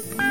Bye.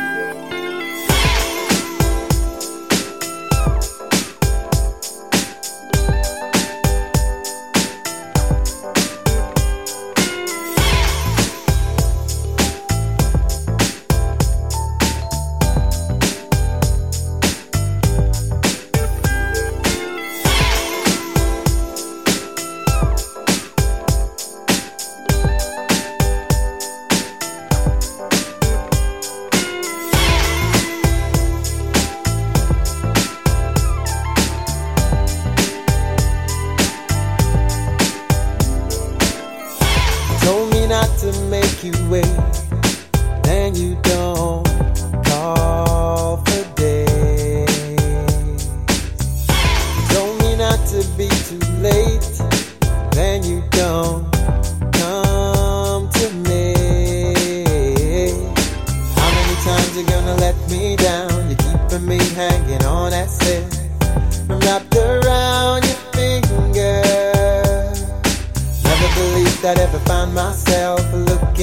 you wait then you don't come to me. How many times are you gonna let me down? You keep me hanging on that thread, wrapped around your finger. Never believed i ever find myself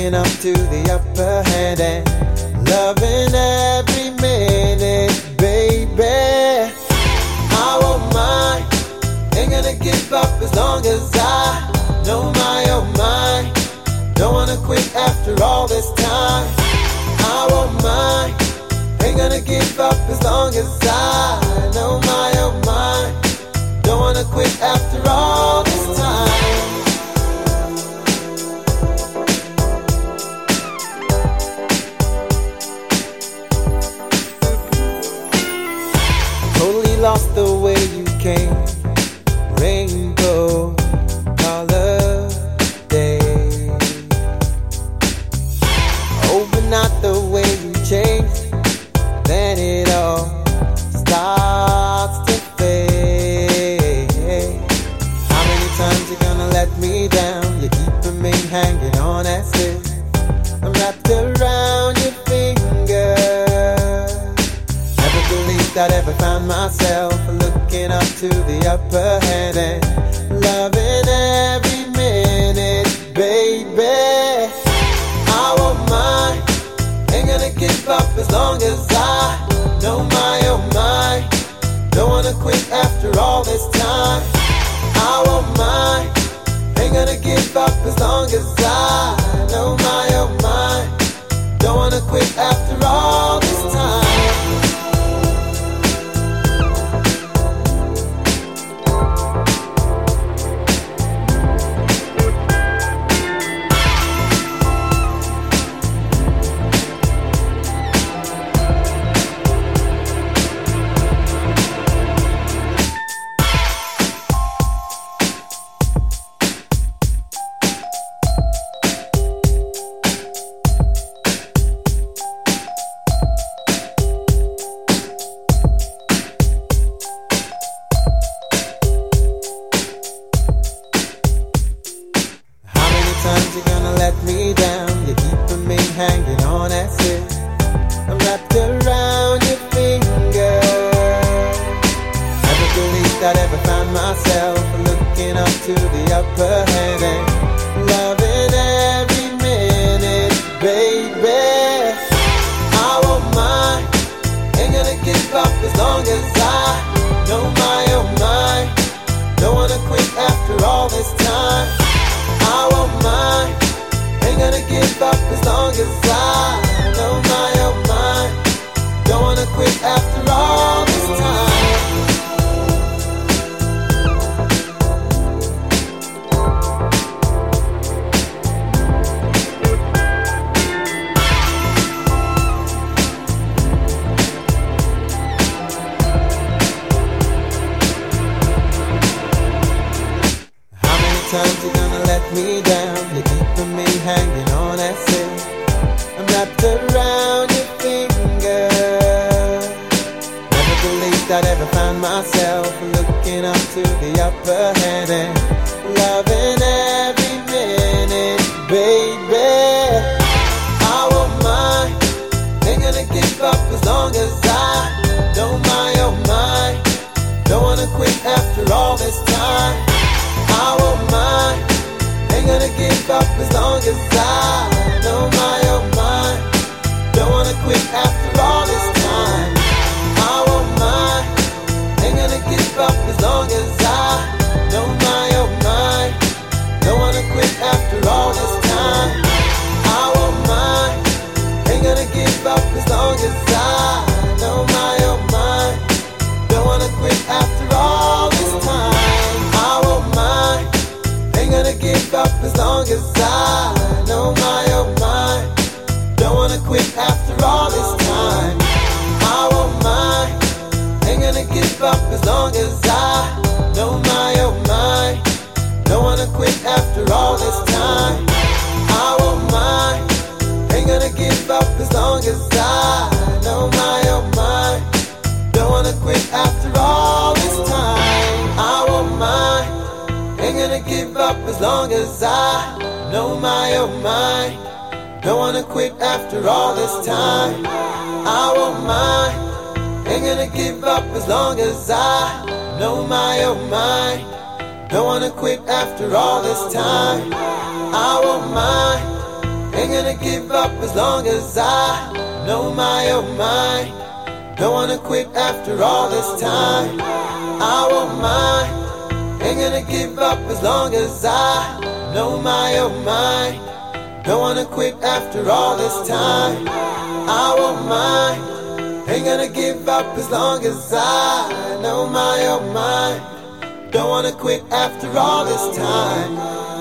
waking up to the upper hand and loving every minute, baby. I won't mind, ain't gonna give up as long as I know my own oh mind. Don't wanna quit after all this time. I won't mind, ain't gonna give up as long as I know my own oh mind. Don't wanna quit after all this myself, looking up to the upper hand and loving every minute, baby. I won't mind, ain't gonna give up as long as I know my oh my. Don't wanna quit after all this time. I won't mind, ain't gonna give up as long as I know my oh my. Don't wanna quit after all this time. you're gonna let me down. You're keeping me hanging on as if I'm wrapped around your finger. Never believed I'd ever find myself looking up to the upper hand loving every minute, baby. I won't mind. Ain't gonna give up as long as after all this time? How many times you gonna let me down? You're keeping me hanging on that sin. I'm not the right. myself, looking up to the upper hand and loving every minute, baby. I won't mind, ain't gonna give up as long as I don't mind oh my! Don't wanna quit after all this time. I won't mind, ain't gonna give up as long as to quit after all this time. I won't mind. Ain't gonna give up as long as I know my oh my. Don't wanna quit after all this time. I won't mind. Ain't gonna give up as long as I know my oh my. Don't wanna quit after all this time. I won't mind. Ain't gonna give up as long as I. as I know my oh my. Don't wanna quit after all this time. I won't mind. Ain't gonna give up as long as I know my oh my. Don't wanna quit after all this time. I won't mind. Ain't gonna give up as long as I know my oh my. Don't wanna quit after all this time. I won't mind. Ain't gonna give up as long as I know my oh my. Don't wanna quit after all this time. I won't mind. Ain't gonna give up as long as I know my oh my. Don't wanna quit after all this time.